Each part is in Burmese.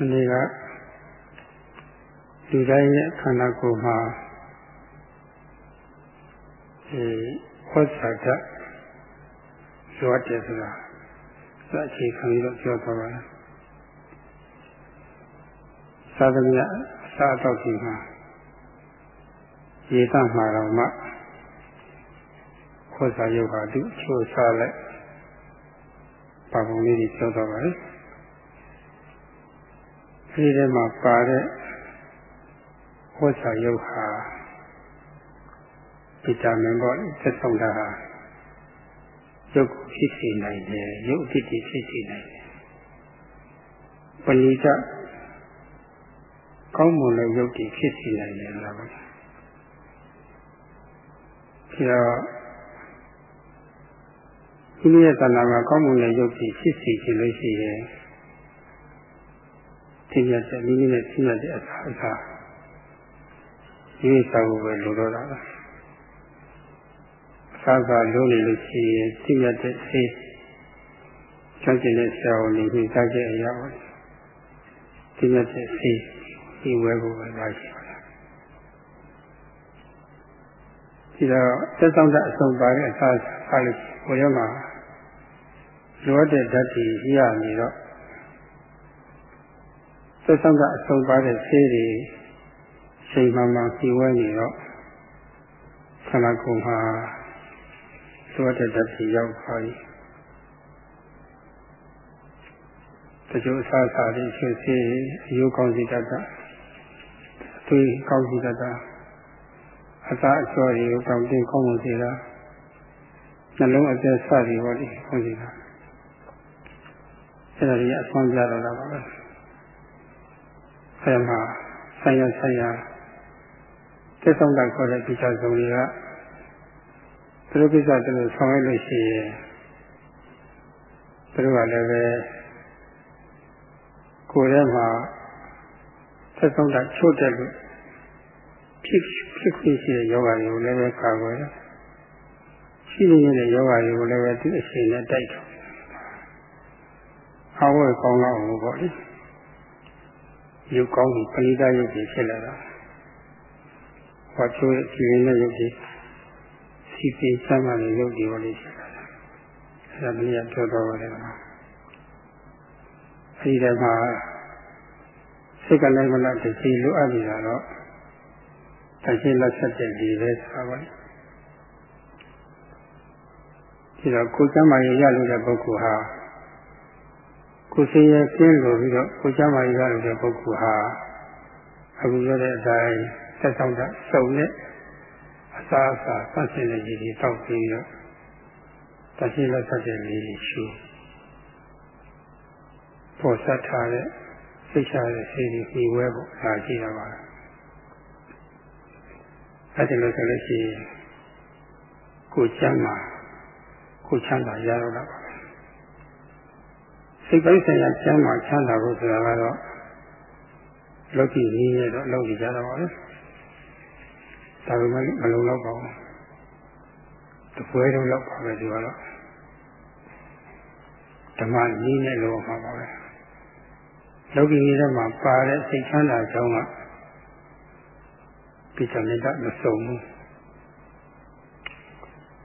မနေ့ကလူတိုင်းရဲ့ခန္ဓာကိုယ်မှာဒီဟောစာတရွတ်တယ်ဆိုတာစအခြေခံပြီးတော့ပြောသွားပါတယ်သာသမယအစားတော့ဒီမှာရေတမှာတော့မှခောစာယုတ်ဟာသူချိုးစားလိုက်ပါပုံလေးကြီးပြောသွားပါတယ် ဒီထဲမှာပါတဲ့ဟောစာယုတ်ဟာဗီတာမင်ပေါ့သက်ဆောင်တာဟာရုပ်ဖြစ်စေနိုင်တယ်ရုပ်အဖြစ်ဖြစ်စေနိုင်တယ်ပဏိတကောင်းမွန်တဲ့ရုပ်တည်ဖြစ်စေနိုင်တယ်လားပေါ့ဒီတော့ဒီနေ့ရဲ့တဏ္ဍာမှာကောင်းမွန်တဲ့ရုပ်တည်ဖြစ်စေခြင်းလို့ရှိရင် သိရတဲ့မိမိနဲ့သိရတဲ့အစာအစာဒီစာကိုပဲလိုတော့တာပါစားစားလုံးနေလို့ရှိရင်သိရတဲ့သိချမ်းကျင်တဲ့ဆရာဝန်ကြီးစားကြအရာပါသိရတဲ့သိဒီဝဲကိုပဲလာရှိပါလားဒီတော့သက်ဆောင်တဲ့အဆုံးပါတဲ့အစားစားလို့ဘုရားမှာလိုတဲ့ဓာတ်ကြီးရနေတော့ သက်ဆောင်ကအဆုံးပါတဲ့ဆေးတွေချိန်မှမှပြဝဲနေတော့ခန္ဓာကိုယ်မှာလိုတဲ့ဓာတ်ကြီးရောက်ပါပြီတချို့အစားအစာတွေဖြစ်စေအယုကောင်းစီတတ်တာအသွေးကောင်းစီတတ်တာအသာအကျော်တွေကိုကောင်းတင်ကောင်းမှုစေတာနှလုံးအသက်စသည်ပေါ့လေကောင်းစီတာအဲ့ဒါကြီးအဆွမ်းပြတော့တာပါပဲ အဲ့မှာဆိုင်ရဆိုင်ရသက်ဆောင်တာခေါ်တဲ့ဒီချောင်းစုံတွေကသူတို့ကိစ္စသူတို့ဆောင်ရွက်လို့ရှိရင်သူတို့ကလည်းပဲကိုယ်ထဲမှာသက်ဆောင်တာချို့တဲ့လို့ဖြစ်ဖြစ်ဖြစ်ရှိတဲ့ယောဂတွေကိုလည်းပဲကာကွယ်တယ်ရှိနေတဲ့ယောဂတွေကိုလည်းပဲသူအချိန်နဲ့တိုက်တယ်အဝဲကောင်းတော့ဘူးပေါ့လေ ရုပ်ကောင်းပြီးပဏိတရုပ်ကြီးဖြစ်လာတာဟောချိုးကြည်နေတဲ့ရုပ်ကြီးစီပင်စမ်းမှလည်းရုပ်ကြီးပေါ့လေဖြစ်လာတာအဲဒါမြင်ရပြောတော့တယ်ကွာအဲဒီတည်းမှာစိတ်ကလည်းမလားတစီလိုအပ်နေတာတော့တရှိလက်ဆက်တဲ့ဒီပဲဆိုတာပါလေဒီတော့ကိုယ်ကျမ်းမာရေးရလို့တဲ့ပုဂ္ဂိုလ်ဟာ ကိုယ်စင်ရဲ့ကျင်းလို့ပြီးတော့ကိုယ်ကျမ်းမာရေးရလို့တဲ့ပုဂ္ဂိုလ်ဟာအခုပြောတဲ့အတိုင်းဆက်ဆောင်တာစုံနဲ့အစာအစာသတ်ရှင်တဲ့ရည်ကြီးတောက်ပြီးတော့တရှိလက်ဆက်တဲ့ရည်ကြီးရှုပေါ်ဆက်ထားတဲ့စိတ်ချတဲ့စိတ်ကြီးပြီးဝဲဖို့လာကြည့်ရပါလားအဲ့ဒီလိုဆိုလို့ရှိရင်ကိုချမ်းသာကိုချမ်းသာရတော့တာပါ စိတ်ပိုင်းဆိုင်ရာချမ်းသာချမ်းသာဖို့ဆိုတာကတော့လောကီနည်းရတော့လောက်ကြတာပါပဲဒါပေမဲ့မလုံလောက်ပါဘူးတပွဲတော့လောက်ပါပဲဒီကတော့ဓမ္မနည်းနဲ့လို့မှာပါပဲလောကီနည်းထဲမှာပါတဲ့စိတ်ချမ်းသာကြောင်းကပိဋကမေတ္တမစုံဘူး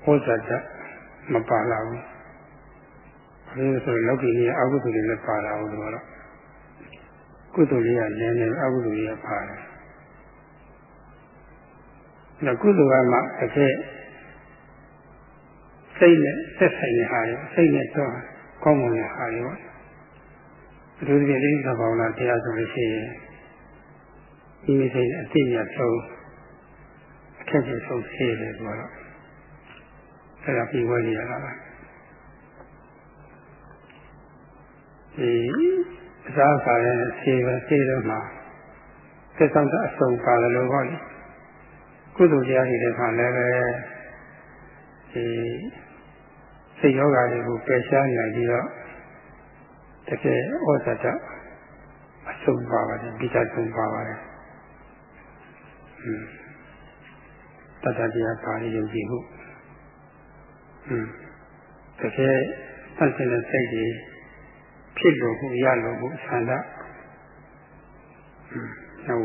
ဟောဇာတမပါလာဘူး အဲဒါဆိုလောကီကြီးအကုသိုလ်တွေလည်းပါလာဘူးလို့တော့ကုသိုလ်လေးကနည်းနည်းအကုသိုလ်ကြီးကပါတယ်ဒါကုသိုလ်ကမှတစ်ခက်စိတ်နဲ့ဆက်ဆိုင်တဲ့ဟာတွေစိတ်နဲ့တော့ကောင်းမွန်တဲ့ဟာတွေပေါ့အထူးသဖြင့်လေးသဘောနာတရားဆိုလို့ရှိရင်ဒီမိစိတ်အတိအကျဆုံးအခက်ကြီးဆုံးဆေးတယ်ဆိုတော့အဲ့ဒါပြီးဝဲနေရတာပါ ဒီအစားအစာရဲ့ဆေးပဲဆေးတော့မှာသက်ဆောင်တဲ့အစုံပါတယ်လို့ဟောလေကုသိုလ်တရားတွေလည်းခါလည်းပဲဒီစိတ်ယောဂါတွေကိုပယ်ရှားနိုင်ပြီးတော့တကယ်ဩဇာတအစုံပါပါတယ်ဒီချစုံပါပါတယ်တတတရားပါဠိယုံကြည်မှုอืมတကယ်သတ်တဲ့စိတ်ကြီး ဖြစ်လို့ကိုရလို့ကိုဆန္ဒ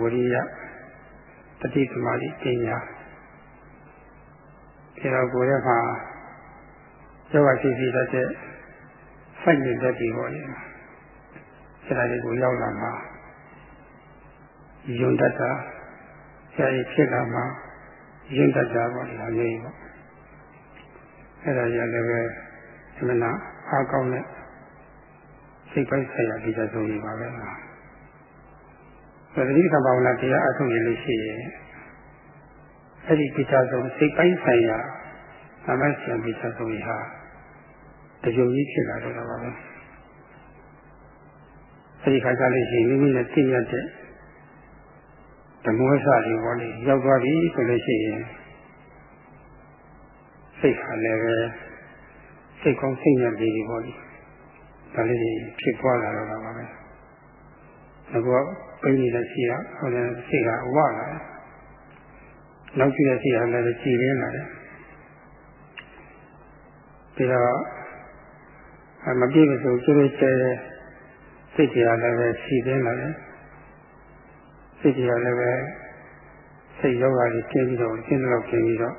ဝရိယတတိသမာဓိပညာဒီတော့ကိုယ်ရဲ့မှာယောဂရှိရှိတတ်တဲ့စိုက်နေတဲ့ဒီပေါ်လေဆရာလေးကိုရောက်လာမှာယုံတတ်တာဆရာကြီးဖြစ်လာမှာယုံတတ်တာပေါ့ဒီလိုမျိုးပေါ့အဲ့ဒါကြီးလည်းပဲအမှန်အားကောင်းတဲ့ စိတ်ပိုင်းဆိုင်ရာဒီသက်ဆုံးကြီးပါပဲလားသတိကဘာဝနာတရားအထုတ်ရလို့ရှိရင်အဲ့ဒီဒီသက်ဆုံးစိတ်ပိုင်းဆိုင်ရာသမတ်ဆရာဒီသက်ဆုံးကြီးဟာတကြုံကြီးဖြစ်လာတော့တာပါပဲအဲ့ဒီခါကျလို့ရှိရင်မိမိနဲ့သိရတဲ့ဓမ္မဝဆတွေပေါ်လေရောက်သွားပြီဆိုလို့ရှိရင်စိတ်ဟာလည်းပဲစိတ်ကောင်းစိတ်ညစ်ပြီးဒီပေါ်လေ ဒါလေးတွေဖြစ်သွားလာတော့တာပါပဲအခုကပိနေတဲ့ရှိရဟိုလည်းစိတ်ကဝလာတယ်နောက်ကြည့်တဲ့ရှိရလည်းကြည်ရင်းလာတယ်ဒီတော့မပြည့်စုံကျိုးကျဲစိတ်ကြီးလည်းပဲရှိသေးလာတယ်စိတ်ကြီးလည်းပဲစိတ်ယောဂါကြီးကျင်းပြီးတော့ကျင်းတော့ကျင်းပြီးတော့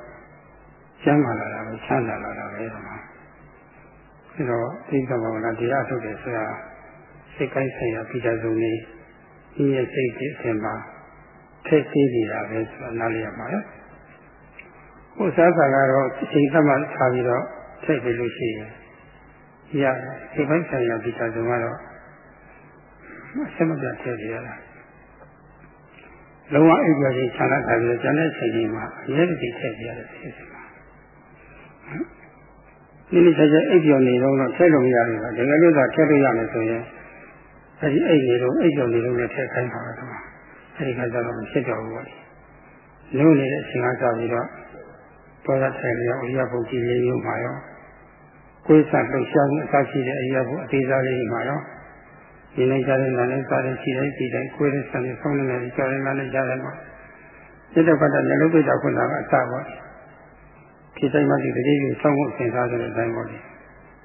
ကျမ်းမာလာတာပဲချမ်းသာလာတာပဲဒီမှာ အဲတော့ဒီကဘာဝနာတရားထုတ်တယ်ဆိုတာစိတ်ကိုင်းဆိုင်ရာပိဋကစုံနေဒီရဲ့စိတ်ကြီးအစဉ်မှာထည့်သေးနေတာပဲဆိုတာနားလည်ရမှာလေဟိုစားစာကတော့စိတ်သမထားပြီးတော့ထည့်ပြီးလို့ရှိရင်ရစိတ်ပိုင်းဆိုင်ရာပိဋကစုံကတော့အစမပြထည့်ပြရတာလုံးဝအိပ်ကြခြင်းခြံလာတာပြီးကျန်တဲ့ချိန်ကြီးမှာအရေးကြီးထည့်ပြရတဲ့စိတ် စမှာဒီနေ့ချက်ချက်အိပ်ပြောနေတော့ထည့်လို့မရဘူးပါတကယ်လို့သာထည့်လို့ရမယ်ဆိုရင်အဲဒီအိပ်နေတော့အိပ်ပြောနေတော့လည်းထည့်ခိုင်းပါတော့အဲဒီခါကျတော့မဖြစ်တော့ဘူးပေါ့လုံးနေတဲ့အချိန်ကစပြီးတော့ပေါ်ရထိုင်ရအောင်အရာပုတ်ကြီးလေးမျိုးမှာရောကိုယ်စားလှုပ်ရှားမှုအစရှိတဲ့အရာပုတ်အသေးစားလေးမှာရောဒီနေ့ကြားတဲ့နာနဲ့စားတဲ့ရှိတဲ့ဒီတိုင်းကိုယ်ရဲ့ဆံနဲ့ဆောင်းနေတဲ့ကြားတဲ့နာနဲ့ကြားတဲ့မှာစိတ်တော့ပတ်တဲ့နှလုံးပိတ်တာခုနကအစပါ ဒီတိုင်းမှဒီတတိယဆောင်းဖို့သင်စားတဲ့အတိုင်းပေါ့လေ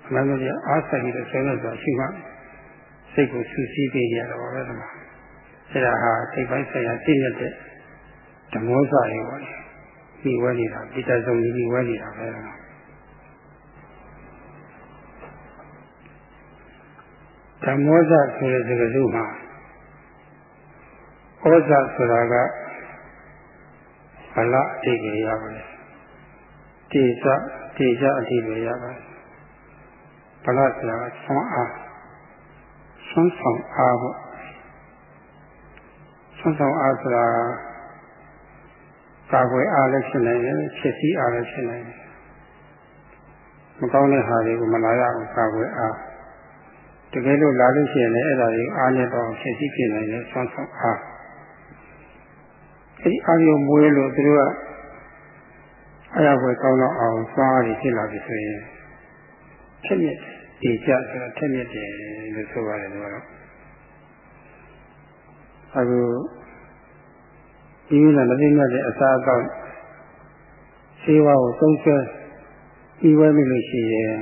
အမှန်တော့အားဆိုင်ပြီးတော့ဆင်းရဲဆိုတာရှိမှစိတ်ကိုဆူဆီးပေးကြတော့ပဲဒီမှာအဲဒါဟာစိတ်ပိုင်းဆိုင်ရာသိရတဲ့ဓမ္မောစရေပေါ့လေဒီဝဲနေတာပိဋကဆုံးကြီးဝဲနေတာပဲဓမ္မောဇဆိုတဲ့စကားစုမှာဩဇဆိုတာကဘလအတိတ်ကိုရပါတယ် တေဇတေဇအတိတ်ကိုရပါတယ်ဘလဆိုတာကဆွမ်းအားဆွမ်းဆောင်အားပေါ့ဆွမ်းဆောင်အားဆိုတာကာကွယ်အားလည်းဖြစ်နိုင်တယ်ဖြစ်စည်းအားလည်းဖြစ်နိုင်တယ်မကောင်းတဲ့ဟာတွေကိုမလာရအောင်ကာကွယ်အားတကယ်လို့လာလို့ရှိရင်လည်းအဲ့ဒါတွေအားနဲ့တော့ဖြစ်စီဖြစ်နိုင်တယ်ဆွမ်းဆောင်အားအဲ့ဒီအားရုံမွေးလို့သူတို့က အရာပွဲကောင်းတော့အောင်သွားရဖြစ်လာပြီဆိုရင်ထက်မြက်ဒီကြဆိုတော့ထက်မြက်တယ်လို့ဆိုပါတယ်သူကတော့အခုဒီလိုလည်းမသိမှတဲ့အစားအသောက်ဆေးဝါးကိုသုံးဆွဲပြီးဝဲမိလို့ရှိရင်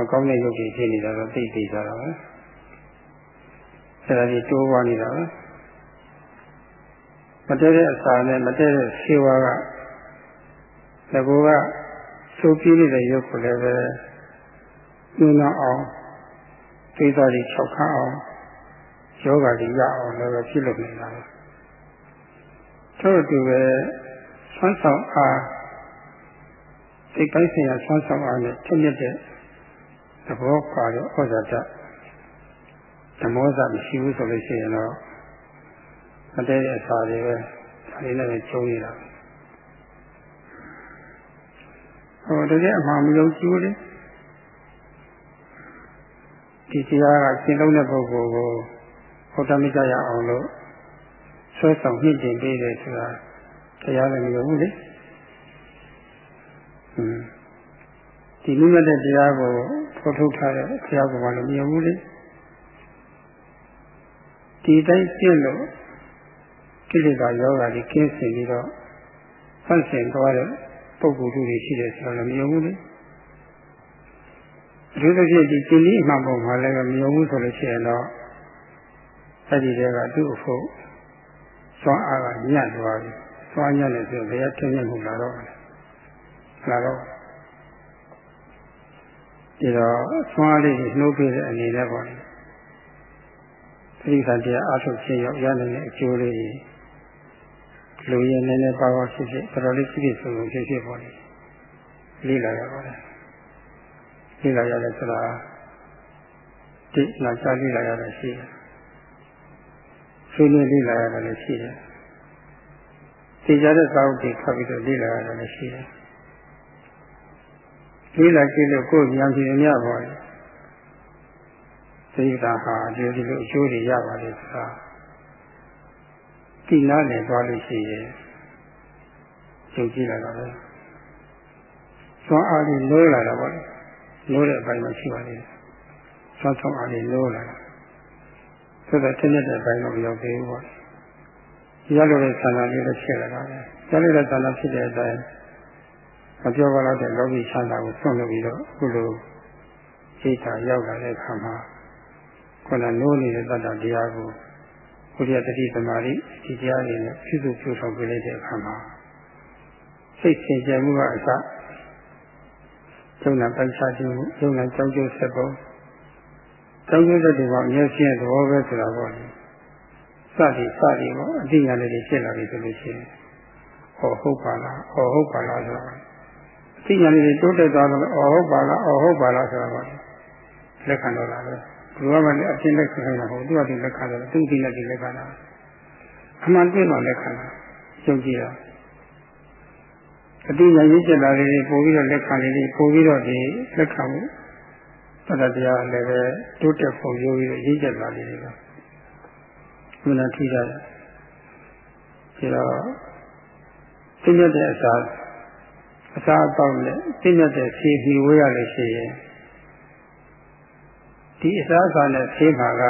အကောင်းတဲ့ရုပ်ကြီးဖြစ်နေတာတော့သိသိကြတာပဲအဲဒါကြီးတိုးပွားနေတာပဲမတည့်တဲ့အစာနဲ့မတည့်တဲ့ဆေးဝါးက တကူကဆိုးပြင်းနေတဲ့ရုပ်ကိုလည်းပဲညှိနှောင်းအောင်သိသားကြီး၆ခန်းအောင်ယောဂကြီးရအောင်လည်းပဲဖြစ်လို့နေတာပဲထို့အတူပဲဆွမ်းဆောင်အားစိတ်ပိုင်းဆိုင်ရာဆွမ်းဆောင်အားနဲ့ထက်မြက်တဲ့သဘောပါတဲ့ဩဇာတဓမ္မောဇမရှိဘူးဆိုလို့ရှိရင်တော့မတည့်တဲ့အစာတွေပဲဒါလေးနဲ့ကျုံနေတာ ဟောတကယ်အမှန်မယုံကြည်ဘူးလေဒီတရားကရှင်းလုံးတဲ့ပုဂ္ဂိုလ်ကိုဟောတမကြရအောင်လို့ဆွဲဆောင်မြင့်တင်ပေးတယ်ဆိုတာတရားလည်းမယုံဘူးလေဟွန်းဒီမိမတဲ့တရားကိုထုတ်ထုတ်ထားတဲ့ဘုရားကလည်းမယုံဘူးလေဒီတိုင်းပြည့်လို့ကိလေသာယောဂါကြီးကင်းစင်ပြီးတော့ဆန့်ကျင်သွားတဲ့ ပုဂ္ဂိုလ်တွေရှိတယ်ဆိုတော့လည်းမယုံဘူးလေအထူးသဖြင့်ဒီကျင့်ဤအမှန်ပေါ်မှာလည်းမယုံဘူးဆိုလို့ရှိရင်တော့အဲ့ဒီတည်းကသူ့အဖို့စွမ်းအားကညံ့သွားပြီစွမ်းညံ့နေဆိုဘယ်ရထင်းမြင့်မှုလာတော့လာတော့ဒီတော့စွမ်းအားလေးနှိုးပြတဲ့အနေနဲ့ပေါ့လေသတိကတရားအထုတ်ခြင်းရောက်ရနိုင်တဲ့အကျိုးလေးတွေ လူရင်နည်းနည်းပါပါဖြစ်ဖြစ်တော်တော်လေးပြည့်စုံစုံဖြစ်ဖြစ်ပေါ့လေလေ့လာရပါတယ်လေ့လာရတယ်ဆိုတာတိလာချလေ့လာရတာရှိတယ်ဆွေးနွေးလေ့လာရတာလည်းရှိတယ်သိကြတဲ့သာဝတိဖတ်ပြီးတော့လေ့လာရတာလည်းရှိတယ်လေ့လာကြည့်လို့ကိုယ်ဉာဏ်ဖြင့်မြတ်ပါလေသိတာဟာဒီလိုအကျိုးတွေရပါလေဆိုတာ တိနာနဲ့သွားလို့ရှိရင်ယုံကြည်လာတာပဲသွမ်းအားလေးနိုးလာတာပေါ့နိုးတဲ့အပိုင်းမှာရှိပါလေသွမ်းဆောင်အားလေးနိုးလာတာဆိုတော့တင်းတဲ့အပိုင်းတော့မရောက်သေးဘူးပေါ့ရလို့တဲ့ဆန္ဒလေးလည်းဖြစ်လာတာပဲရလို့တဲ့ဆန္ဒဖြစ်တဲ့အတိုင်းမပြောပါတော့တဲ့လောကီချမ်းသာကိုဆွန့်လို့ပြီးတော့အခုလိုစိတ်ဓာတ်ရောက်လာတဲ့အခါမှာခုနနိုးနေတဲ့တတ္တတရားကို ဘုရားတတိသမာဓိဒီတရားတွေနဲ့ပြုစုပြုဆောင်ပြလိုက်တဲ့အခါမှာစိတ်ဆင်ခြင်မှုကအစကျုံနာပိုက်စားခြင်းကျုံနာကြောင်းကျိုးဆက်ပုံကြောင်းကျိုးတဲ့ဒီကအမြဲရှင်းသဘောပဲဆိုတာပေါ့လေစသည်စသည်ပေါ့အတိညာလေးတွေဖြစ်လာပြီဆိုလို့ရှိရင်ဟောဟုတ်ပါလားဟောဟုတ်ပါလားဆိုတာအတိညာလေးတွေတိုးတက်သွားတော့ဟောဟုတ်ပါလားဟောဟုတ်ပါလားဆိုတာပေါ့လက်ခံတော့လာပဲ ဘုရားကလည်းအပြင်းလက်ခံတာဟုတ်သူကဒီလက်ခံတယ်သူဒီလက်ဒီလက်ခံတာအမှန်တည်းတော့လက်ခံတာယုံကြည်တာအတိညာရင်းချက်လာလေးပို့ပြီးတော့လက်ခံလေးပို့ပြီးတော့ဒီလက်ခံမှုသတ္တတရားလည်းပဲတိုးတက်ဖို့ရိုးပြီးတော့ရင်းချက်လာလေးတွေကဘုရားထိတာဒီတော့သိရတဲ့အစားအစားအသောက်နဲ့သိရတဲ့ဖြည့်ပြီးဝေးရလို့ရှိရင် ဒီအစားအစာနဲ့ဆေးပါက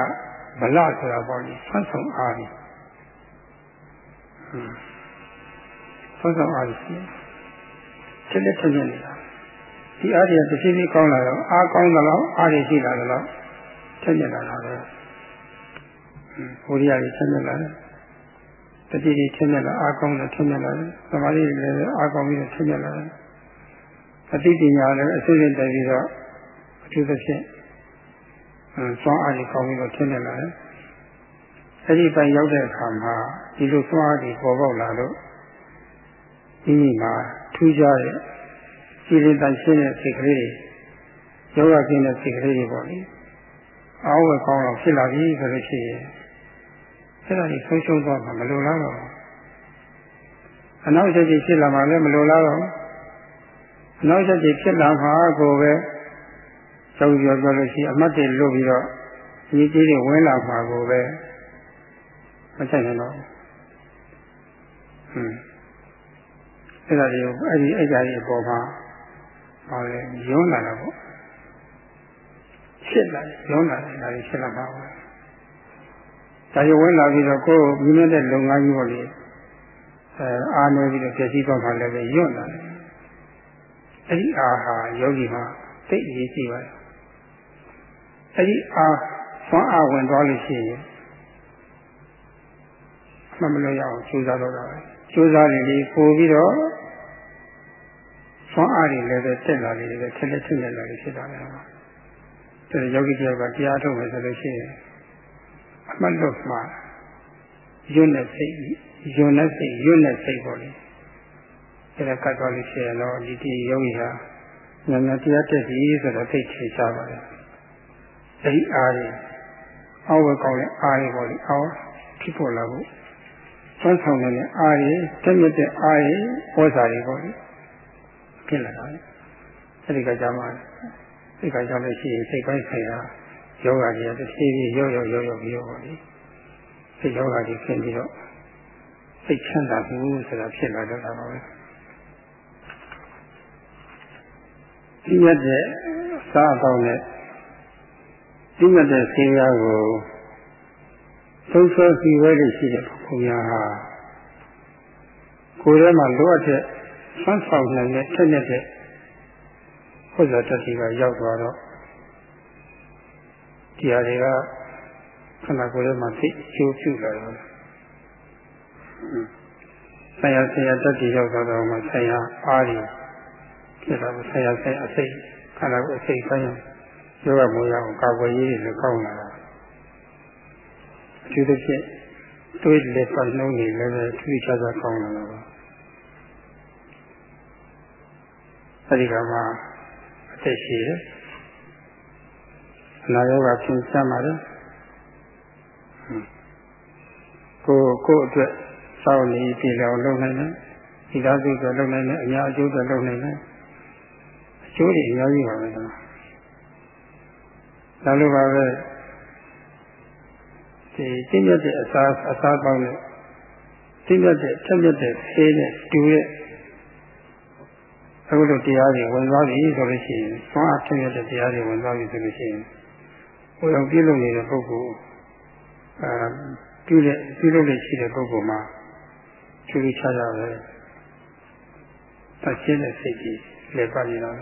ဗလဆိုတာပေါ့လေဆွမ်းဆောင်အားကြီးဆွမ်းဆောင်အားကြီးတက်လက်ထက်နေတာဒီအားတွေကတစ်ဖြည်းဖြည်းကောင်းလာတော့အားကောင်းသလောက်အားတွေရှိလာတော့ထက်မြက်လာတာပဲဟိုရိယာကြီးထက်မြက်လာတယ်တတိကြီးထက်မြက်လာအားကောင်းတယ်ထက်မြက်လာတယ်သမာဓိလည်းအားကောင်းပြီးတော့ထက်မြက်လာတယ်အသိပညာလည်းအစစ်စစ်တည်ပြီးတော့အထူးသဖြင့် စွမ်းအားကြီးကောင်းပြီးတော့ထင်နေလာတယ်။အဲဒီပိုင်ရောက်တဲ့အခါမှာဒီလိုစွမ်းအားကြီးပေါ်ပေါက်လာလို့ဒီနေ့မှာထူးခြားတဲ့စီရင်တန်ရှင်းတဲ့စိတ်ကလေးတွေယောဂကျင်းတဲ့စိတ်ကလေးတွေပေါ့လေ။အောင်းဝယ်ကောင်းအောင်ဖြစ်လာပြီဆိုလို့ရှိရင်အဲ့ဒါကြီးဆုံးရှုံးသွားမှာမလိုလားတော့အနောက်ချက်ကြီးဖြစ်လာမှလည်းမလိုလားတော့အနောက်ချက်ကြီးဖြစ်လာမှာကိုပဲ ကျောင်းပြောပြောလို့ရှိရင်အမှတ်တွေလွတ်ပြီးတော့ညီကြီးတွေဝင်လာမှာကိုပဲမဆိုင်နိုင်တော့ဟွန်းအဲ့ဒါတွေကိုအဲ့ဒီအဲ့ဒါတွေအပေါ်မှာဟောလေယွန်းလာတာပေါ့ဖြစ်လာယွန်းလာတယ်ဒါတွေဖြစ်လာတာပါဒါတွေဝင်လာပြီးတော့ကိုယ်မြင်တဲ့လုပ်ငန်းကြီးပေါ့လေအဲအားနေပြီးတော့ပြည့်စည်သွားမှလည်းပဲယွန်းလာတယ်အဲ့ဒီအားဟာယောဂီမှာသိအရေးကြီးပါတယ် အဲ့ဒီအားဆွမ်းအားဝင်သွားလို့ရှိရင်မှမလို့ရအောင်ကြိုးစားတော့တာပဲကြိုးစားနေပြီးပို့ပြီးတော့ဆွမ်းအားတွေလည်းပဲတက်လာနေတယ်ထက်လက်ထက်လက်လာနေဖြစ်တာပဲဒါယောဂီတယောက်ကတရားထုတ်မယ်ဆိုလို့ရှိရင်အမှတ်လို့မှာယွန်းတဲ့စိတ်ယွန်းတဲ့စိတ်ယွန်းတဲ့စိတ်ပေါ့လေအဲ့ဒါကတ်သွားလို့ရှိရင်တော့ဒီဒီယောဂီဟာဉာဏ်နဲ့တရားတက်ပြီဆိုတော့သိချေချပါတယ် အဲ့ဒီအားတွေအောက်ဝဲကောင်းတဲ့အားတွေပေါ့လေအောက်ဖြစ်ပေါ်လာဖို့ဆွမ်းဆောင်နေတဲ့အားတွေတက်မြတဲ့အားတွေဟောစာတွေပေါ့လေဖြစ်လာတာအဲ့ဒီကကြမှာဒီကကြလို့ရှိရင်စိတ်ပိုင်းဆိုင်ရာယောဂကြီးတစ်ဖြည်းဖြည်းရော့ရော့ရော့ရော့ပြီးတော့ပေါ့လေစိတ်ယောဂကြီးဖြစ်ပြီးတော့စိတ်ချမ်းသာမှုဆိုတာဖြစ်လာတော့တာပါပဲဒီရတဲ့စားအပေါင်းနဲ့ သိမှတ်တဲ့ဆင်းရဲကိုသုံးဆွဲစီဝဲလို့ရှိတဲ့ဘုရားဟာကိုယ်ထဲမှာလိုအပ်တဲ့ဆွမ်းဆောင်နိုင်တဲ့ထက်မြက်တဲ့ဘုရားတတိကရောက်သွားတော့ဒီဟာတွေကခန္ဓာကိုယ်ထဲမှာသိချိုးပြုလာတယ်ဆရာဆရာတက်တည်ရောက်တော့မှဆရာအားရဖြစ်တာဆရာဆရာအစိတ်ခန္ဓာကိုယ်အစိတ်ဆိုင် ယောဂမိုးရအောင်ကာကွယ်ရေးတွေကောင်းလာတာအထူးသဖြင့်တွေးလက်ပတ်နှုံးနေလည်းပဲထူးခြားခြားကောင်းလာတာပါအဲဒီကမှအသက်ရှိတယ်အနာရောဂါဖြင်းချမ်းပါတယ်ကိုကိုအတွက်စောင့်နေပြည်တော်လုပ်နိုင်တယ်ဒီသားစုအတွက်လုပ်နိုင်တယ်အများအကျိုးအတွက်လုပ်နိုင်တယ်အကျိုးတွေအများကြီးပါပဲကွာ ဒါလိုပါပဲဒီသိမြတ်တဲ့အစားအစားပေါင်းနဲ့သိမြတ်တဲ့ထက်မြတ်တဲ့ဆေးနဲ့တူတဲ့အခုလိုတရားတွေဝင်သွားပြီဆိုလို့ရှိရင်ဆွမ်းအားထက်မြတ်တဲ့တရားတွေဝင်သွားပြီဆိုလို့ရှိရင်ဟိုအောင်ပြည့်လို့နေတဲ့ပုဂ္ဂိုလ်အာပြုတဲ့ပြုလို့လည်းရှိတဲ့ပုဂ္ဂိုလ်မှာချူချခြားခြားပဲသတ်ရှင်းတဲ့စိတ်ကြီးလက်ပတ်နေတာ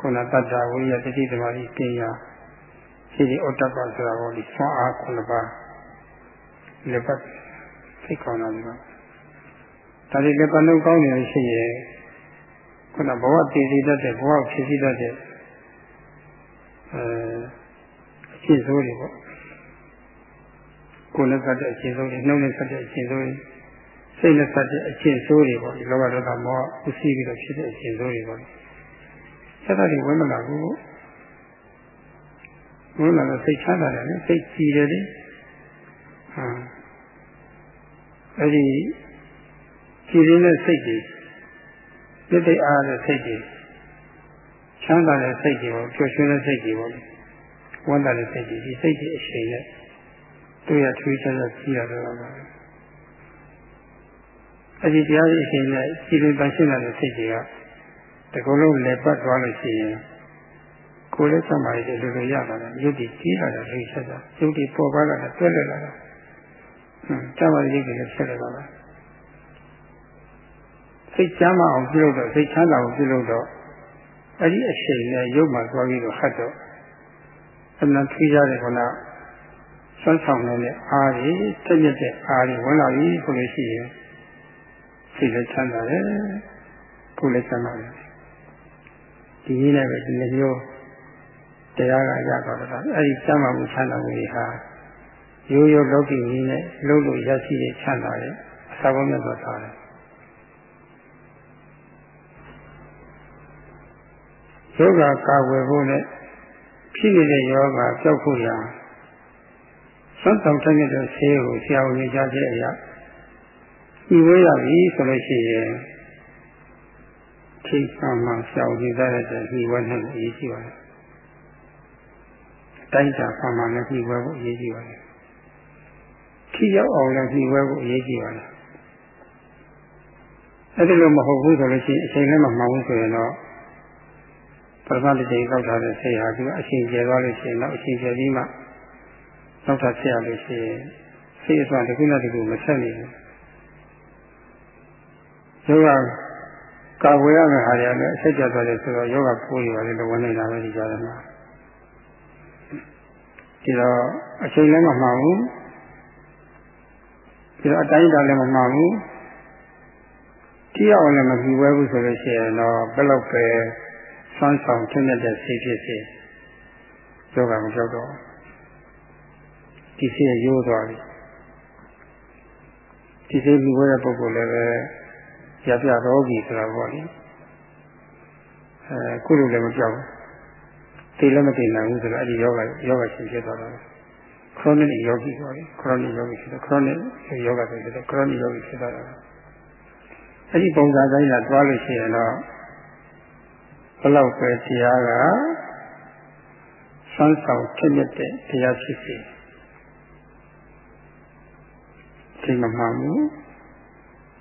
ခုနတတ္တဝိယတတိသမารိပညာရှိဒီဩတ္တပဆိုတာဟောဒီဆွမ်းအားခုနှစ်ပါးလက်ပတ်သိကောင်းတာဒီတော့ဒါဒီလက်ပတ်လုံးကောင်းနေလို့ရှိရင်ခုနဘဝတည်တည်တတ်တဲ့ဘဝဖြစ်စီတတ်တဲ့အဲအဖြစ်ဆိုးတွေပေါ့ကိုယ်နဲ့ဆက်တဲ့အရှင်ဆုံးတွေနှုတ်နဲ့ဆက်တဲ့အရှင်ဆုံးတွေစိတ်နဲ့ဆက်တဲ့အရှင်ဆိုးတွေပေါ့ဒီလောကဒေါသမောဟဥသိပြီးတော့ဖြစ်တဲ့အရှင်ဆိုးတွေပေါ့ ဆက်တာတွေဝင်မလာဘူးဝင်လာတော့စိတ်ချမ်းသာတယ်လေစိတ်ကြည်တယ်လေဟာအဲဒီကြည်ရင်းတဲ့စိတ်တွေစိတ်တိတ်အားတဲ့စိတ်တွေချမ်းသာတဲ့စိတ်တွေပေါ့ပျော်ရွှင်တဲ့စိတ်တွေပေါ့ဝမ်းသာတဲ့စိတ်တွေဒီစိတ်တွေအရှိန်နဲ့တွေ့ရထွေးချမ်းသာကြည့်ရတယ်ပါအဲ့ဒီတရားကြီးအရှင်နဲ့ကြည်လင်ပန်းရှင်းတဲ့စိတ်တွေက တကုလုံးလက်ပတ်သွားလို့ရှိရင်ကိုယ်လည်းသမားရည်လိုလိုရပါလားရုပ်တည်ကြီးလာတာလိမ့်ဆက်တာရုပ်တည်ပေါ်ပါလာတာတွဲလွယ်လာတာဟွန်းသမားရည်ကလည်းဆက်လာပါလားစိတ်ချမ်းမအောင်ပြုလုပ်တော့စိတ်ချမ်းသာအောင်ပြုလုပ်တော့အဲ့ဒီအချိန်နဲ့ရုပ်မှသွားပြီးတော့ဟတ်တော့အမှန်ထွေးကြတယ်ခေါနာဆွမ်းဆောင်နေတဲ့အားတွေတက်မြက်တဲ့အားတွေဝင်လာပြီဆိုလို့ရှိရင်စိတ်လည်းချမ်းသာတယ်ကိုယ်လည်းချမ်းသာတယ် ဒီနည်းနဲ့ပဲဒီလိုမျိုးတရားကရတော့တာအဲ့ဒီချမ်းသာမှုချမ်းသာမှုတွေဟာရိုးရိုးလောကီနည်းနဲ့လုံးလို့ရရှိတဲ့ချမ်းသာရဲ့အစာပေါင်းမြတ်စွာထားတယ်ယောဂကာဝယ်ဖို့နဲ့ဖြစ်နေတဲ့ယောဂကြောက်ဖို့ရာသွန်ဆောင်တဲ့တဲ့ဆေးကိုဆရာဝန်ကြီးကြားတဲ့အရာဒီဝေးရပြီဆိုလို့ရှိရင် ထိတ်ဆံမှဆရာဝန်ကြီးကြားတဲ့ဒီဝဲနဲ့ကိုအရေးကြီးပါတယ်။တိုင်းတာဆံမှလည်းဒီဝဲကိုအရေးကြီးပါတယ်။ထိရောက်အောင်လည်းဒီဝဲကိုအရေးကြီးပါတယ်။အဲ့ဒီလိုမဟုတ်ဘူးဆိုလို့ရှိရင်အချိန်လည်းမမှန်ဘူးဆိုရင်တော့ပထမတစ်ချိန်လောက်ထားတဲ့ဆေးဟာဒီအချိန်ကျသွားလို့ရှိရင်တော့အချိန်ကျပြီးမှနောက်ထပ်ဆက်ရလို့ရှိရင်စိတ်အစွမ်းတစ်ခုနဲ့တစ်ခုမဆက်နေဘူးယောဂ ကာဝေရမယ့်ဟာတွေလည်းအဆက်ကျသွားတယ်ဆိုတော့ယောဂပိုးတွေပါလေတော့ဝင်နေတာပဲဒီကြားထဲမှာဒီတော့အချိန်လည်းမမှန်ဘူးဒီတော့အတိုင်းတာလည်းမမှန်ဘူးတိရအောင်လည်းမပြီးဝဲဘူးဆိုလို့ရှိရင်တော့ဘယ်လောက်ပဲဆွမ်းဆောင်ထင်းတဲ့စိတ်ဖြစ်စေယောဂမကြောက်တော့ဒီစိတ်ရိုးသွားပြီဒီစိတ်ပြီးဝဲတဲ့ပုဂ္ဂိုလ်လည်းပဲ ရပြတော့ပြီဆိုတာပေါ့လေအဲကုလို့လည်းမကြောက်ဘူးသိလည်းမသိနိုင်ဘူးဆိုတော့အဲ့ဒီယောဂယောဂရှင်ဖြစ်သွားတာခရိုနစ်ယောဂီပေါ့လေခရိုနစ်ယောဂီဖြစ်တယ်ခရိုနစ်ယောဂဆိုတဲ့ခရိုနစ်ယောဂီဖြစ်သွားတာအဲ့ဒီပုံစံတိုင်းကတွားလို့ရှိရင်တော့ဘလောက်ပဲတရားကဆွမ်းဆောင်ဖြစ်တဲ့တရားဖြစ်စီချိန်မမှန်ဘူး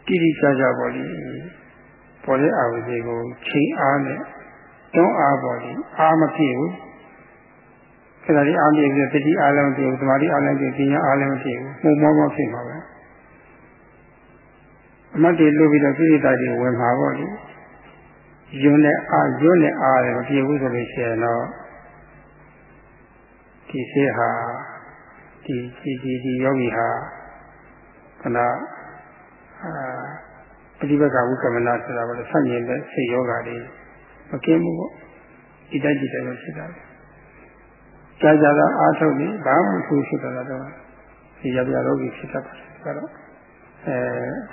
တိတိကျကျပေါ်လိပေါ်တဲ့အာဝစီကိုချိန်အားနဲ့တွန်းအားပေါ်လိအားမဖြစ်ဘူးအဲ့ဒါလေးအားမြင့်ပြီးတတိအားလုံးတည်ဘူးသမာဓိအားလုံးတည်ပညာအားလုံးတည်ဘူးမှုမောမောဖြစ်မှာပဲအမတ်တွေလို့ပြီးတော့ကိရိတာတွေဝင်မှာပေါ့လေယွန်းနဲ့အားယွန်းနဲ့အားတယ်မပြေဘူးဆိုလို့ရှိရင်တော့ဒီစေဟာဒီဒီဒီဒီယောဂီဟာခဏ အာပฏิပတ်ကဝိကမနာဆိုတာကလည်းဆန့်ကျင်တဲ့စိတ်ယောဂတွေမကင်းဘူးပေါ့ဒီတိုက်ကြည့်တယ်လို့ဖြစ်တာပဲကြာကြာသာအားထုတ်ပြီးဘာမှမဖြစ်ဖြစ်တာတော့ဒီရပြယောဂီဖြစ်တတ်ပါတယ်ဒါတော့အဲ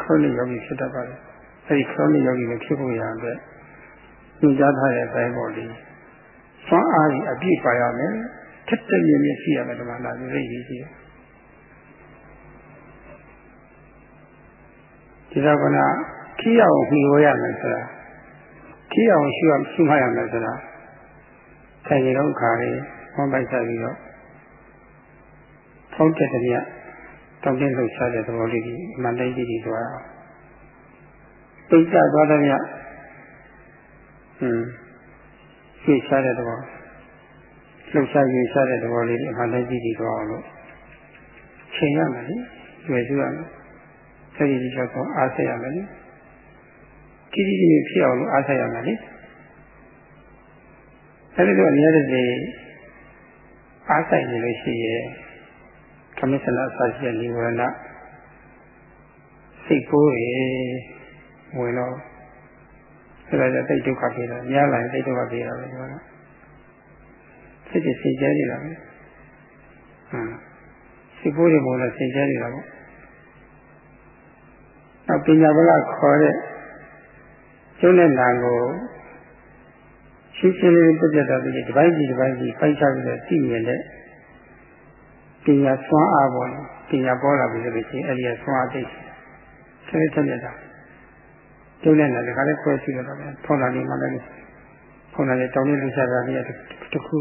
ခရိုနစ်ယောဂီဖြစ်တတ်ပါတယ်အဲဒီခရိုနစ်ယောဂီကိုဖြစ်ဖို့ရတဲ့ညွှန်ကြားထားတဲ့အတိုင်းပေါ့လေဆွမ်းအားကြီးအပြည့်ပါရမယ်ထက်တဲ့မြင်မြင်ရှိရမယ်ဒီမှာလာပြီးရိပ်ကြီးကြီး ဒီတော့ကခီးအောင်မှီဝရမယ်ဆိုတာခီးအောင်ရှိအောင်ရှိမှရမယ်ဆိုတာဆိုင်ရုံခါလေးဝမ်းပိုက်စားပြီးတော့ထောက်တဲ့တည်းတောင်းတင်းလှုပ်ရှားတဲ့သဘောလေးကြီးမှန်တိုင်းကြည့်ကြည့်သွားအောင်ပိတ်ကြသွားတဲ့မြဟွန်းရှေ့ရှားတဲ့သဘောလှုပ်ရှားရေးရှားတဲ့သဘောလေးဒီအမှန်တိုင်းကြည့်ကြည့်သွားအောင်လို့ချိန်ရမယ်လေရွယ်စုရမယ် ဆက်ရည်ကြောင့်အားဆက်ရမယ်လေကြည့်ကြည့်ဖြစ်အောင်လို့အားဆက်ရမယ်လေအဲဒီတော့အများကြီးအားဆိုင်နေလို့ရှိရဲ့ကမိစ္ဆနာစာရှိတဲ့និဝရဏစိတ်ကိုယ်ရေဝင်တော့ဆိုတော့တိတ်ဒုက္ခပြေတာများလာရင်တိတ်ဒုက္ခပြေတာပဲဒီမှာစိတ်ကြီးစိတ်ကြဲနေတာပဲဟမ်စိတ်ကိုယ်တွေပေါ်လာစိတ်ကြဲနေတာပေါ့ နောက်ပညာဗလခေါ်တဲ့ကျုံးတဲ့နာကိုရှင်းရှင်းလေးပြပြတာပြီးဒီပိုင်းကြီးဒီပိုင်းကြီးပိုက်ချပြီးတော့သိမြင်တဲ့ပညာဆွမ်းအားပေါ်ပညာပေါ်လာပြီဆိုလို့ရှိရင်အဲ့ဒီဆွမ်းအားသိဆင်းရဲထက်မြက်တာကျုံးတဲ့နာကလည်းခွဲကြည့်ရတာပဲဖောင်းလာနေမှလည်းဖောင်းလာနေတောင်းနေလူစားတာလေးတစ်ခု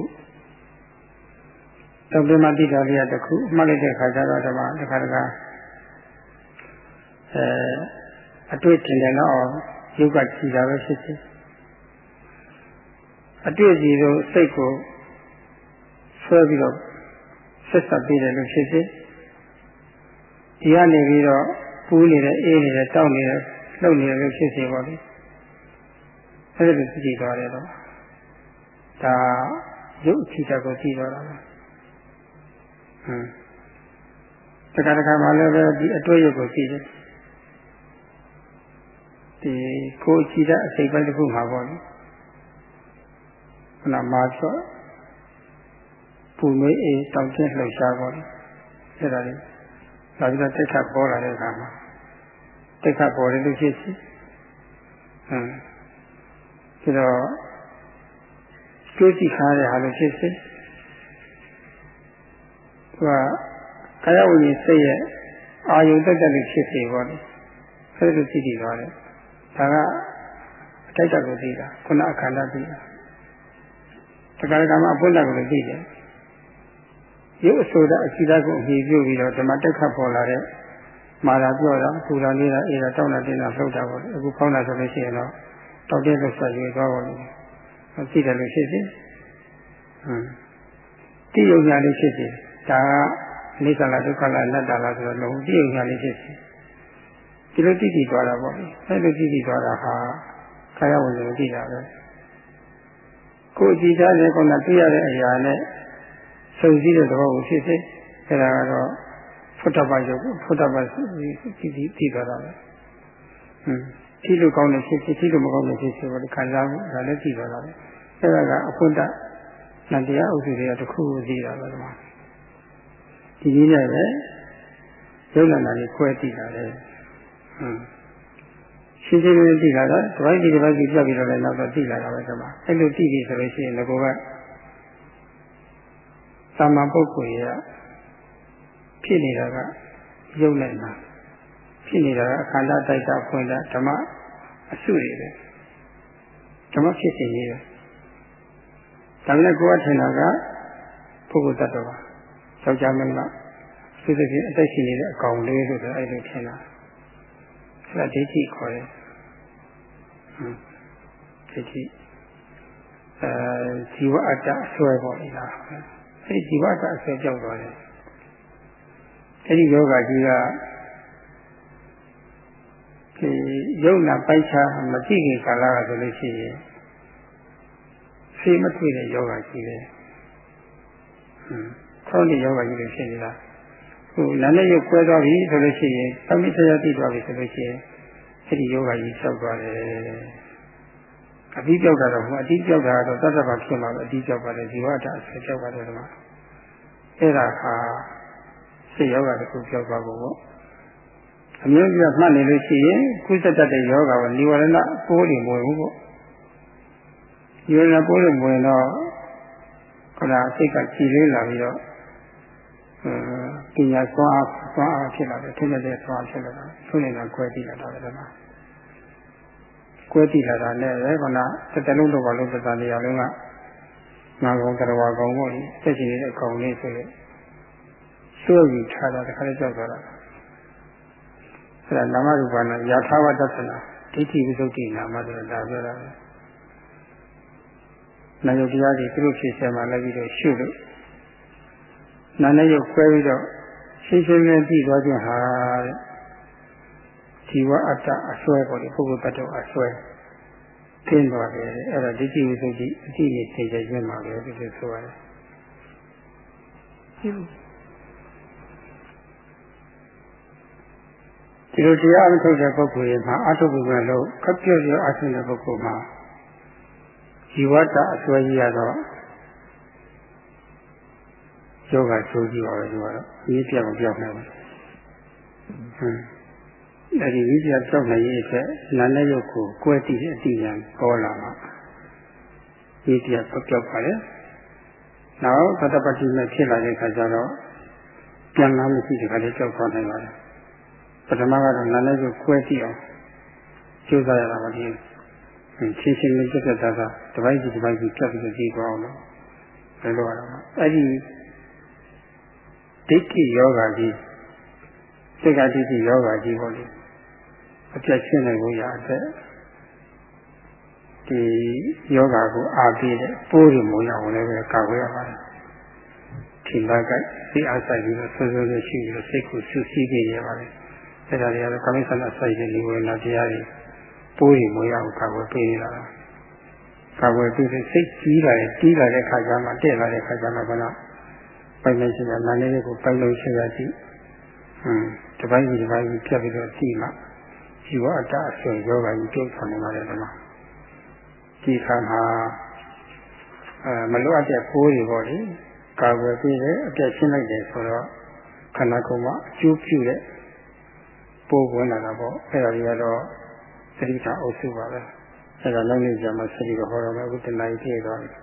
တောင်းပြမတိတာလေးတစ်ခုမှတ်လိုက်တဲ့ခါကျတော့ဓမ္မတစ်ခါတခါ အဲအတွေ့တင်တယ်တော့ယုတ်ကကြည်တာပဲဖြစ်ဖြစ်အတွေ့အကြုံတို့စိတ်ကိုဆွဲပြီးတော့ဆက်ဆက်ပေးတယ်လို့ဖြစ်ဖြစ်ဒီကနေပြီးတော့ပူးနေတယ်အေးနေတယ်တောက်နေတယ်လှုပ်နေတယ်လို့ဖြစ်စေပါလိမ့်အဲ့ဒါကိုကြည့်သွားတယ်တော့ဒါရုပ်အချီတက်ကိုကြည့်တော့တာပဲဟမ်တခါတခါမှလည်းပဲဒီအတွေ့ရုပ်ကိုကြည့်တယ် ဒီကိုကြည့်တဲ့အစိတ်ပိုင်းတစ်ခုမှာပေါ့လေခဏမှာဆိုပူမေးအေးတောင်ကျလှုပ်ရှားပေါ့လေအဲ့ဒါလေးနောက်ပြီးတော့တိတ်ခတ်ပေါ်လာတဲ့အခါမှာတိတ်ခတ်ပေါ်တယ်လို့ဖြစ်စီဟမ်ဒါတော့ကျိုးကြည့်ခါတဲ့ဟာလို့ဖြစ်စီသူကကာယဝိညာဉ်စိတ်ရဲ့အာယုတက်တက်လေးဖြစ်စီပေါ့လေအဲ့ဒါလိုကြည့်ကြည့်သွားတယ် ဒါကအတိုက်တက်ကိုသိတာခုနအခန္ဓာသိတာတခါတခါမှအပွင့်တက်ကိုသိတယ်ရုပ်အဆိုတာအစီဓာတ်ကိုအမိပြုပြီးတော့ဓမ္မတက်ခတ်ပေါ်လာတဲ့မာတာပြောတာပူတာနေတာအေးတာတောက်တာတင်းတာလှုပ်တာပေါ့အခုဖောင်းတာဆိုလို့ရှိရင်တော့တောက်တဲ့လို့ဆက်ရွေသွားပါလိမ့်မယ်သိတယ်လို့ဖြစ်စီဟမ်တိယုံညာလေးဖြစ်စီဒါကအနိစ္စလားဒုက္ခလားအနတ္တလားဆိုတော့လုံးတိယုံညာလေးဖြစ်စီ ဒီလိုသိသိသွားတာပေါ့လေအဲလိုသိသိသွားတာဟာခါရဝင်လို့သိတာပဲကိုယ်ကြည့်ထားတဲ့ကောကသိရတဲ့အရာနဲ့စုံစည်းတဲ့သဘောကိုဖြစ်စေအဲဒါကတော့ဖုတ္တပယုတ်ဖုတ္တပသိသိသိသွားတာပဲဟွန်းဒီလိုကောင်းတဲ့ဖြစ်ဖြစ်ဒီလိုမကောင်းတဲ့ဖြစ်ဖြစ်ကိုခံစားမှုဒါလည်းသိသွားတာပဲအဲဒါကအဖွင့်တနတရားအုပ်စုတွေကတစ်ခုကိုသိတာပဲဒီမှာဒီနည်းနဲ့ပဲယုံနာနာလေးခွဲသိတာလေ ရှင်းရှင်းလင်းလင်းသိလာတော့ဒီဘက်ဒီဘက်ကြီးပြတ်ပြီးတော့လည်းနောက်တော့သိလာတာပဲဒီမှာအဲ့လိုသိပြီဆိုလို့ရှိရင်လည်းကိုကသာမန်ပုဂ္ဂိုလ်ရဲ့ဖြစ်နေတာကယုံနေတာဖြစ်နေတာကအခန္ဓာတိုက်တာဖွင့်တာဓမ္မအစုတွေပဲဓမ္မဖြစ်စဉ်ကြီးပဲဒါပေမဲ့ကိုကထင်တာကပုဂ္ဂိုလ်တ attva ယောက်ျားမင်းကသူသဖြင့်အသက်ရှင်နေတဲ့အကောင်လေးဆိုတော့အဲ့လိုထင်တာ အဲ့ဒါဒိဋ္ဌိခေါ်တယ်ဟမ်ဒိဋ္ဌိအဲဇီဝအတ္တအစွဲပေါ်နေတာအဲ့ဒီဇီဝအတ္တအစွဲကြောက်သွားတယ်အဲ့ဒီယောဂကြီးကဒီယုံနာပိုက်ချမကြည့်ခင်ကာလကဆိုလို့ရှိရင်ဆေးမတွေ့တဲ့ယောဂကြီးပဲဟမ်ခေါင်းဒီယောဂကြီးတွေဖြစ်နေတာ ဟိုနာနဲ့ရုပ်ကွဲသွားပြီဆိုလို့ရှိရင်သမိတရားသိသွားပြီဆိုလို့ရှိရင်အဲ့ဒီယောဂကြီးလျှောက်သွားတယ်အတိပြောက်တာတော့ဟိုအတိပြောက်တာတော့သတ္တဗာဖြစ်မှာပဲအတိပြောက်ပါတယ်ဇီဝတအဆွေပြောက်ပါတယ်ဒီမှာအဲ့ဒါဟာစိတ်ယောဂတစ်ခုပြောက်သွားဖို့ပေါ့အမျိုးကြီးမှတ်နေလို့ရှိရင်ကုသတတ်တဲ့ယောဂကိုនិဝရဏပိုးတွေမဝင်ဘူးပေါ့និဝရဏပိုးတွေမဝင်တော့ခဏစိတ်ကကြည်လေးလာပြီးတော့ ပညာစွမ်းအားစွမ်းအားဖြစ်လာတယ်ထိတဲ့စွမ်းအားဖြစ်လာတယ်သူနေတာကွဲတည်လာတာပဲဒီမှာကွဲတည်လာတာနဲ့ပဲခဏတစ်တလုံးတော့ဘာလို့သတ္တနေရာလုံးကငါကောင်ကရဝါကောင်ပေါ့လေဆက်ရှိနေတဲ့ကောင်လေးဆိုလို့စွဲပြီးထားတာတခါလေးကြောက်သွားတာအဲ့ဒါနာမရူပနာယာထာဝတ္တနာဒိဋ္ဌိဝိသုဒ္ဓိနာမဆိုတာဒါပြောတာပဲနာယုတ်တရားကြီးသူတို့ဖြစ်ဆဲမှာလည်းပြီးတော့ရှုလို့နာနဲ့ရုပ်ခွဲပြီးတော့ ရှင်းရှင်းလင်းသိသွားခြင်းဟာဒီဝအတ္တအစွဲပေါ်လေပုဂ္ဂိုလ်တ attva အစွဲသင်သွားတယ်အဲ့ဒါဒိဋ္ဌိဝိသုဒ္ဓိအတိနဲ့သင်ခြင်းခြင်းမှာပဲဒီလိုဆိုရတယ်ဒီလိုတရားအထုတ်တဲ့ပုဂ္ဂိုလ်ရဲ့မှာအထုပ်ပုဂ္ဂိုလ်လို့ခပ်ပြော့ပြော့အထုတဲ့ပုဂ္ဂိုလ်မှာဇီဝတ္တအစွဲကြီးရတော့ ယောဂဆိုးကြည့်ပါပဲဒီကတော့ဒီပြတ်မပြောက်နိုင်ဘူးဟွန်းအဲဒီဝိပြတ်ပြောက်နိုင်ရဲ့အတွက်နာနဲ့ရုပ်ကိုကွဲတည်တဲ့အတိညာပေါ်လာမှာဒီပြတ်ပြောက်ပါလေနောက်သတ္တပတိနဲ့ဖြစ်လာတဲ့အခါကျတော့ပြန်လာမရှိတဲ့ခါလေးကြောက်သွားနိုင်ပါတယ်ပထမကတော့နာနဲ့ရုပ်ကွဲတည်အောင်ကျိုးစားရတာပါဒီချင်းချင်းလေးပြတ်ပြတ်သားသားတပိုင်းစီတပိုင်းစီပြတ်ပြီးကြည့်သွားအောင်လို့ဘယ်လိုရအောင်အဲ့ဒီ ဒိဋ္ဌိယောဂါကြီးစိတ်ကဒိဋ္ဌိယောဂါကြီးပေါ့လေအပြတ်ရှင်းနိုင်ဖို့ရတဲ့ဒီယောဂါကိုအားပေးတဲ့ပိုးတွေမို့ရအောင်လည်းပဲကာကွယ်ရပါတယ်ထိမ့်ပါကြိုက်စိတ်အားဆိုင်ပြီးတော့ဆွဆွဆွရှိပြီးတော့စိတ်ကိုဆူဆီးခဲ့ရပါတယ်အဲဒါတွေကတော့ကာမိသနာဆိုင်တဲ့ဒီဝေနာတရားတွေပိုးတွေမို့ရအောင်ကာကွယ်ပေးနေတာကာကွယ်ပေးတဲ့စိတ်ကြီးလာတဲ့တီးလာတဲ့ခါကျမှတဲ့လာတဲ့ခါကျမှကတော့ ပိုင်လို့ရှိတာနာနေလေးကိုပိုင်လို့ရှိရရှိဟွန်းဒီပိုင်းဒီပိုင်းဖြတ်ပြီးတော့ကြည့်မှဇီဝအတ္တအဆွေယောဂကြီးပြုတ်ဆောင်နေပါတယ်ဒီမှာဒီခါမှာအဲမလွတ်တဲ့ပိုးတွေပေါ့လေကာကွယ်ပြီးတယ်အပြတ်ရှင်းလိုက်တယ်ဆိုတော့ခန္ဓာကိုယ်မှာအကျိုးပြုတဲ့ပိုးဝင်လာတာပေါ့အဲ့ဒါကြီးကတော့သတိထားအုပ်စုပါပဲအဲ့ဒါနောက်နေ့ကျမှသတိကိုဟောတော့မယ်အခုတဏှာကြီးပြည့်သွားပြီ